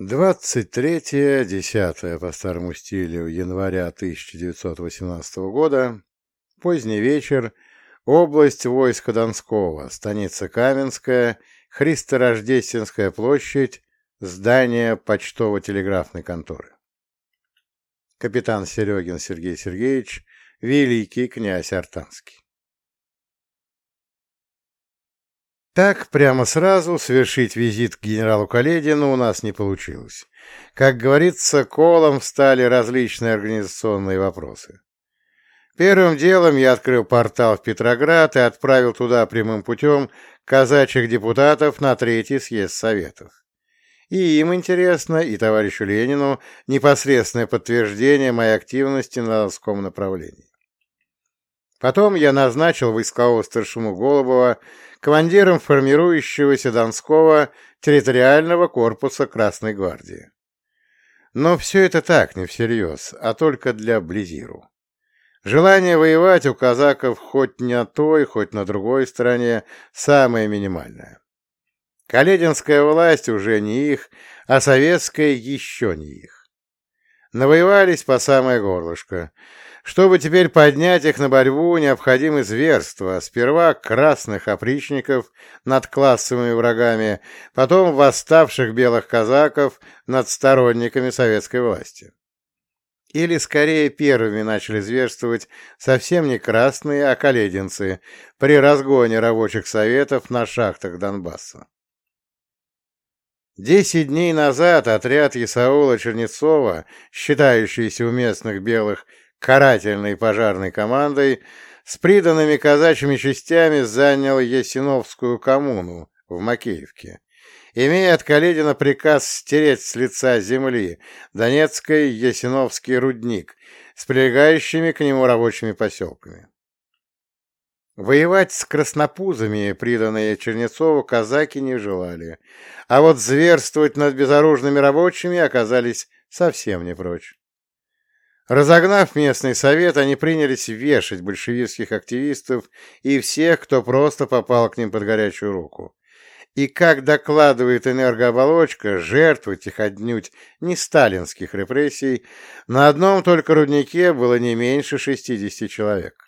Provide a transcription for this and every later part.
23-10 по старому стилю января 1918 года, поздний вечер, область войска Донского, станица Каменская, Христорождественская площадь, здание почтово-телеграфной конторы. Капитан Серегин Сергей Сергеевич, великий князь Артанский. Так, прямо сразу совершить визит к генералу Каледину у нас не получилось. Как говорится, колом встали различные организационные вопросы. Первым делом я открыл портал в Петроград и отправил туда прямым путем казачьих депутатов на Третий съезд Советов. И им интересно, и товарищу Ленину непосредственное подтверждение моей активности на Донском направлении. Потом я назначил войскового старшину Голубова командиром формирующегося Донского территориального корпуса Красной Гвардии. Но все это так, не всерьез, а только для Близиру. Желание воевать у казаков хоть на той, хоть на другой стороне самое минимальное. Калединская власть уже не их, а советская еще не их. Навоевались по самое горлышко. Чтобы теперь поднять их на борьбу, необходимы зверства. Сперва красных опричников над классовыми врагами, потом восставших белых казаков над сторонниками советской власти. Или, скорее, первыми начали зверствовать совсем не красные, а колединцы при разгоне рабочих советов на шахтах Донбасса. Десять дней назад отряд Исаула Чернецова, считающийся у местных белых карательной пожарной командой с приданными казачьими частями занял Ясиновскую коммуну в Макеевке, имея от Каледина приказ стереть с лица земли Донецкий Ясиновский рудник с прилегающими к нему рабочими поселками. Воевать с краснопузами, приданные Чернецову, казаки не желали, а вот зверствовать над безоружными рабочими оказались совсем не прочь. Разогнав местный совет, они принялись вешать большевистских активистов и всех, кто просто попал к ним под горячую руку. И, как докладывает энергооболочка, жертвы тех отнюдь не сталинских репрессий, на одном только руднике было не меньше 60 человек.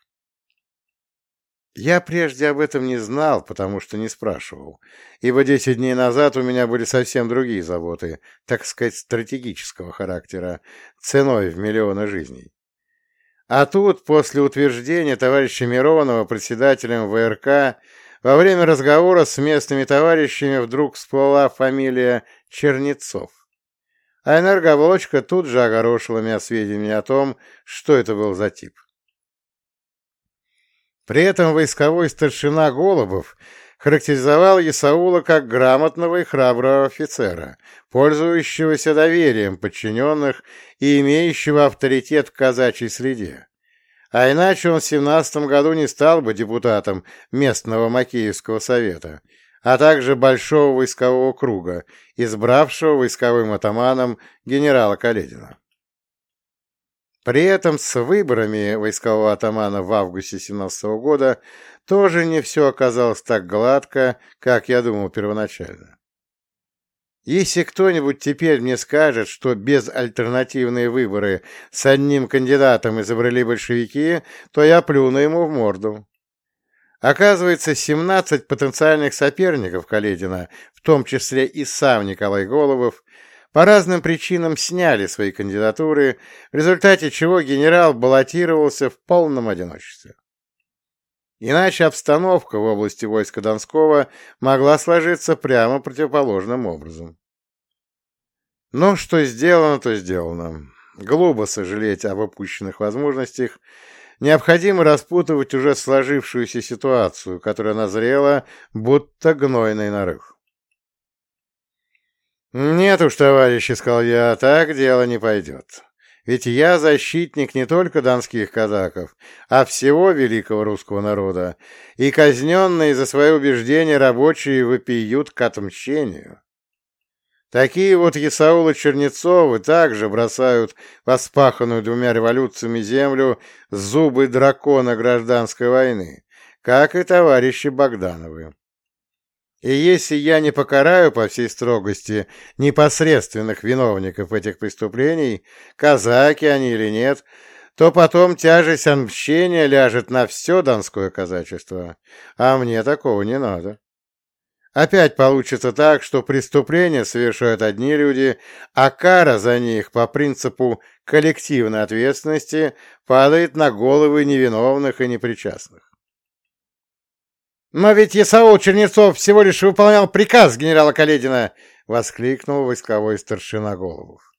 Я прежде об этом не знал, потому что не спрашивал, ибо десять дней назад у меня были совсем другие заботы, так сказать, стратегического характера, ценой в миллионы жизней. А тут, после утверждения товарища Миронова председателем ВРК, во время разговора с местными товарищами вдруг всплыла фамилия Чернецов. А энергооболочка тут же огорошила меня сведениями о том, что это был за тип. При этом войсковой старшина Голубов характеризовал Исаула как грамотного и храброго офицера, пользующегося доверием подчиненных и имеющего авторитет в казачьей среде. А иначе он в семнадцатом году не стал бы депутатом местного Макеевского совета, а также Большого войскового круга, избравшего войсковым атаманом генерала Каледина. При этом с выборами войскового атамана в августе 17 года тоже не все оказалось так гладко, как я думал первоначально. Если кто-нибудь теперь мне скажет, что безальтернативные выборы с одним кандидатом изобрели большевики, то я плюну ему в морду. Оказывается, 17 потенциальных соперников Каледина, в том числе и сам Николай Головов, по разным причинам сняли свои кандидатуры, в результате чего генерал баллотировался в полном одиночестве. Иначе обстановка в области войска Донского могла сложиться прямо противоположным образом. Но что сделано, то сделано. Глупо сожалеть об опущенных возможностях. Необходимо распутывать уже сложившуюся ситуацию, которая назрела, будто гнойный нарыв. «Нет уж, товарищи, — сказал я, — так дело не пойдет. Ведь я защитник не только донских казаков, а всего великого русского народа, и казненные за свои убеждения рабочие вопиют к отмщению. Такие вот Исаулы Чернецовы также бросают воспаханную двумя революциями землю зубы дракона гражданской войны, как и товарищи Богдановы. И если я не покараю по всей строгости непосредственных виновников этих преступлений, казаки они или нет, то потом тяжесть отмщения ляжет на все донское казачество, а мне такого не надо. Опять получится так, что преступления совершают одни люди, а кара за них по принципу коллективной ответственности падает на головы невиновных и непричастных. «Но ведь Исаул Чернецов всего лишь выполнял приказ генерала Каледина!» — воскликнул войсковой старшина Головов.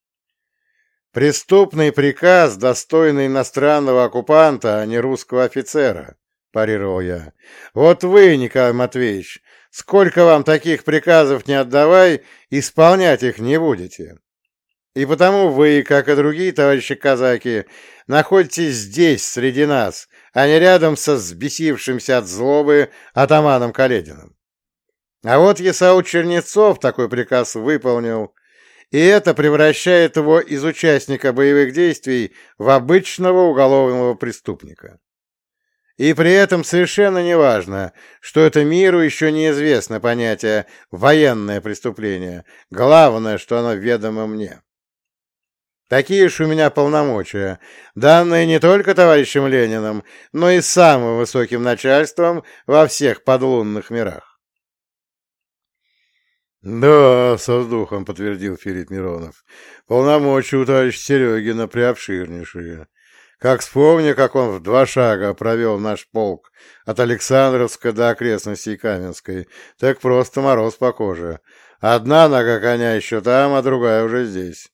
«Преступный приказ, достойный иностранного оккупанта, а не русского офицера», — парировал я. «Вот вы, Николай Матвеевич, сколько вам таких приказов не отдавай, исполнять их не будете. И потому вы, как и другие товарищи казаки, находитесь здесь, среди нас, а не рядом со взбесившимся от злобы атаманом Калединым. А вот Есау Чернецов такой приказ выполнил, и это превращает его из участника боевых действий в обычного уголовного преступника. И при этом совершенно неважно, что это миру еще неизвестно понятие «военное преступление», главное, что оно ведомо мне. Такие уж у меня полномочия, данные не только товарищем Лениным, но и самым высоким начальством во всех подлунных мирах. «Да, со вздохом подтвердил Филипп Миронов. Полномочия у товарища Серегина приобширнейшие. Как вспомню, как он в два шага провел наш полк от Александровска до окрестностей Каменской, так просто мороз по коже. Одна нога коня еще там, а другая уже здесь.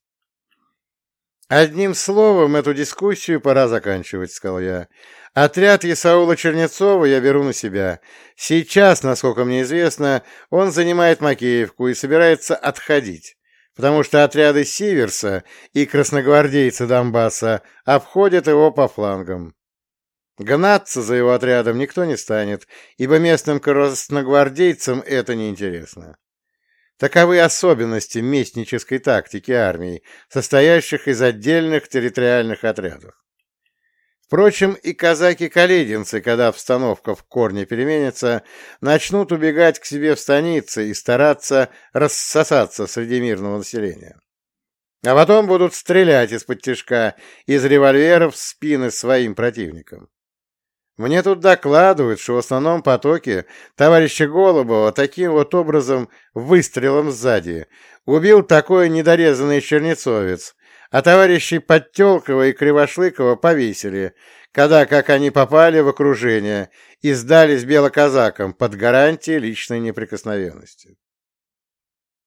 «Одним словом, эту дискуссию пора заканчивать», — сказал я. «Отряд Исаула Чернецова я беру на себя. Сейчас, насколько мне известно, он занимает Макеевку и собирается отходить, потому что отряды Сиверса и красногвардейцы Донбасса обходят его по флангам. Гнаться за его отрядом никто не станет, ибо местным красногвардейцам это неинтересно. Таковы особенности местнической тактики армий, состоящих из отдельных территориальных отрядов. Впрочем, и казаки-калединцы, когда обстановка в корне переменится, начнут убегать к себе в станицы и стараться рассосаться среди мирного населения. А потом будут стрелять из-под тяжка, из револьверов в спины своим противникам. Мне тут докладывают, что в основном потоке товарища Голубова таким вот образом выстрелом сзади убил такой недорезанный чернецовец, а товарищей Подтелкова и Кривошлыкова повесили, когда, как они попали в окружение и сдались белоказакам под гарантией личной неприкосновенности.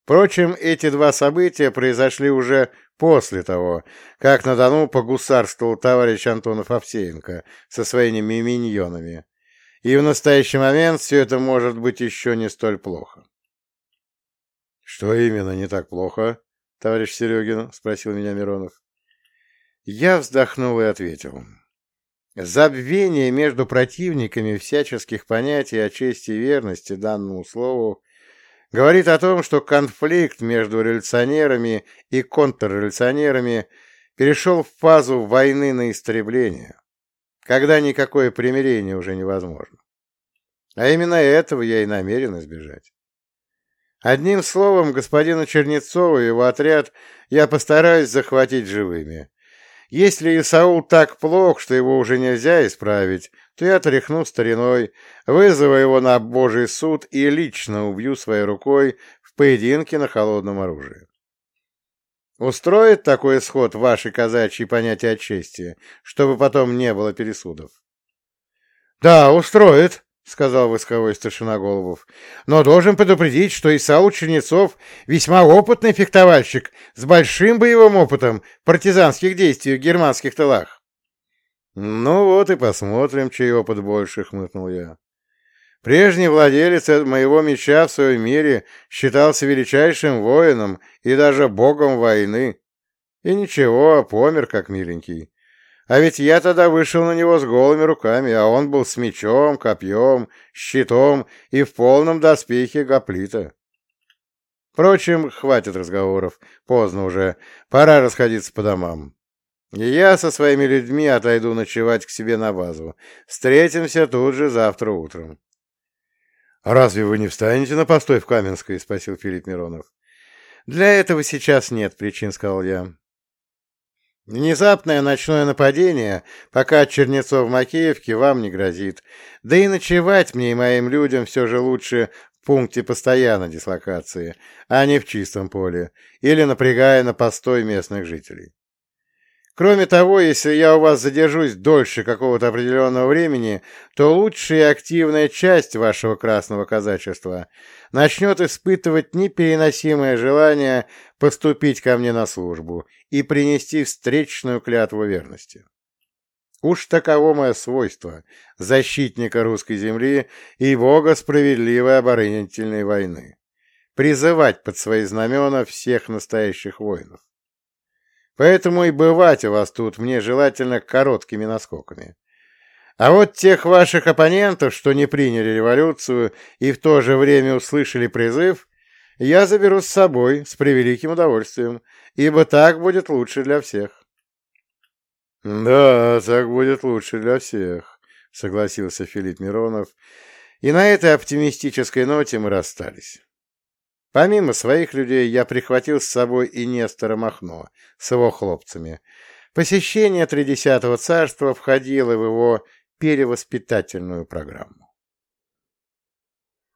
Впрочем, эти два события произошли уже после того, как на Дону погусарствовал товарищ Антонов Овсеенко со своими миньонами. И в настоящий момент все это может быть еще не столь плохо. — Что именно не так плохо, товарищ Серегин? — спросил меня Миронов. Я вздохнул и ответил. Забвение между противниками всяческих понятий о чести и верности данному слову говорит о том, что конфликт между революционерами и контрреволюционерами перешел в фазу войны на истребление, когда никакое примирение уже невозможно. А именно этого я и намерен избежать. Одним словом, господина Чернецова и его отряд я постараюсь захватить живыми, если Исаул так плох, что его уже нельзя исправить, то я тряхну стариной, вызову его на Божий суд и лично убью своей рукой в поединке на холодном оружии. Устроит такой исход ваши казачьи понятия чести, чтобы потом не было пересудов? — Да, устроит, — сказал войсковой старшина Голубов. — Но должен предупредить, что Исаул Чернецов весьма опытный фехтовальщик с большим боевым опытом партизанских действий в германских тылах. — Ну вот и посмотрим, чей опыт больше, — хмыкнул я. Прежний владелец моего меча в своем мире считался величайшим воином и даже богом войны. И ничего, помер как миленький. А ведь я тогда вышел на него с голыми руками, а он был с мечом, копьем, щитом и в полном доспехе гоплита. Впрочем, хватит разговоров, поздно уже, пора расходиться по домам. Я со своими людьми отойду ночевать к себе на базу. Встретимся тут же завтра утром. «А разве вы не встанете на постой в Каменской?» — спросил Филипп Миронов. «Для этого сейчас нет причин», — сказал я. Внезапное ночное нападение, пока Чернецов в Макеевке, вам не грозит. Да и ночевать мне и моим людям все же лучше в пункте постоянной дислокации, а не в чистом поле, или напрягая на постой местных жителей. Кроме того, если я у вас задержусь дольше какого-то определенного времени, то лучшая и активная часть вашего красного казачества начнет испытывать непереносимое желание поступить ко мне на службу и принести встречную клятву верности. Уж таково мое свойство — защитника русской земли и бога справедливой оборонительной войны — призывать под свои знамена всех настоящих воинов. Поэтому и бывать у вас тут мне желательно короткими наскоками. А вот тех ваших оппонентов, что не приняли революцию и в то же время услышали призыв, я заберу с собой с превеликим удовольствием, ибо так будет лучше для всех. — Да, так будет лучше для всех, — согласился Филипп Миронов, и на этой оптимистической ноте мы расстались. Помимо своих людей, я прихватил с собой и Нестора Махно с его хлопцами. Посещение Тридесятого царства входило в его перевоспитательную программу.